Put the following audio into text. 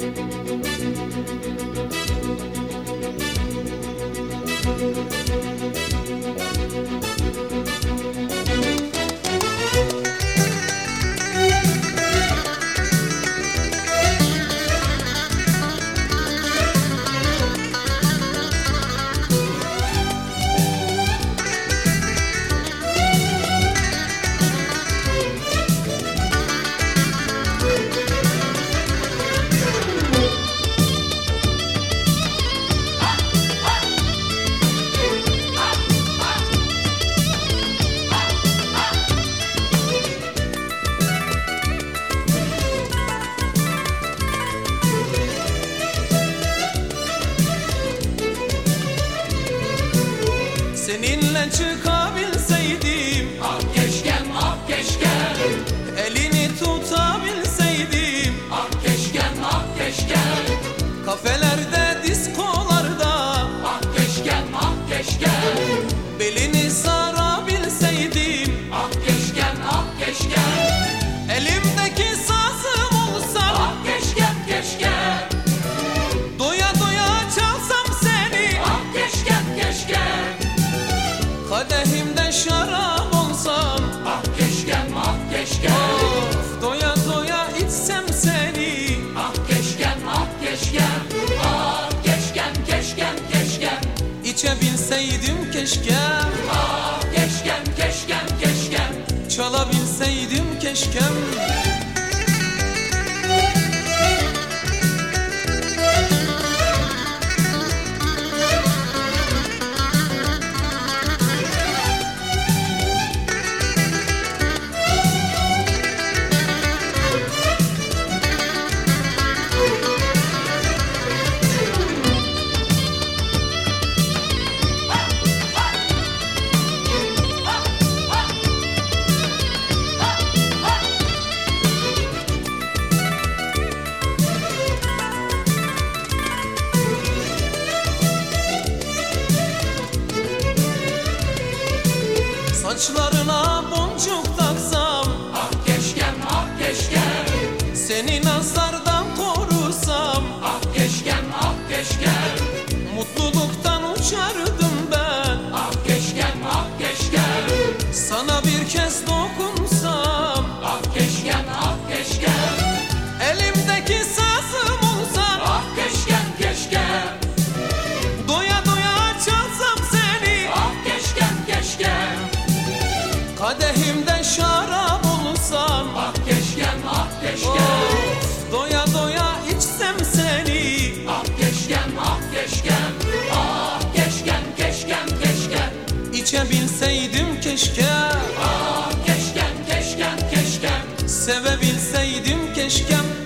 Thank you. Seninle çıkabilseydim keşkem Of doya doya içsem seni. Ah keşkem ah keşkem. Ah keşkem keşkem keşkem. İçebilseydim keşke. Ah keşkem keşkem keşkem. Çalabilseydim keşkem Saçlarına boncuk taksam. Ah keşkem ah keşkem. Seni nazardan korusam. Ah keşkem ah keşkem. Mutluluktan uçardım ben. Ah keşkem ah keşkem. Sana bir kez dokunsam İçebilseydim keşke. Ah keşkem keşkem keşkem. Sevebilseydim keşkem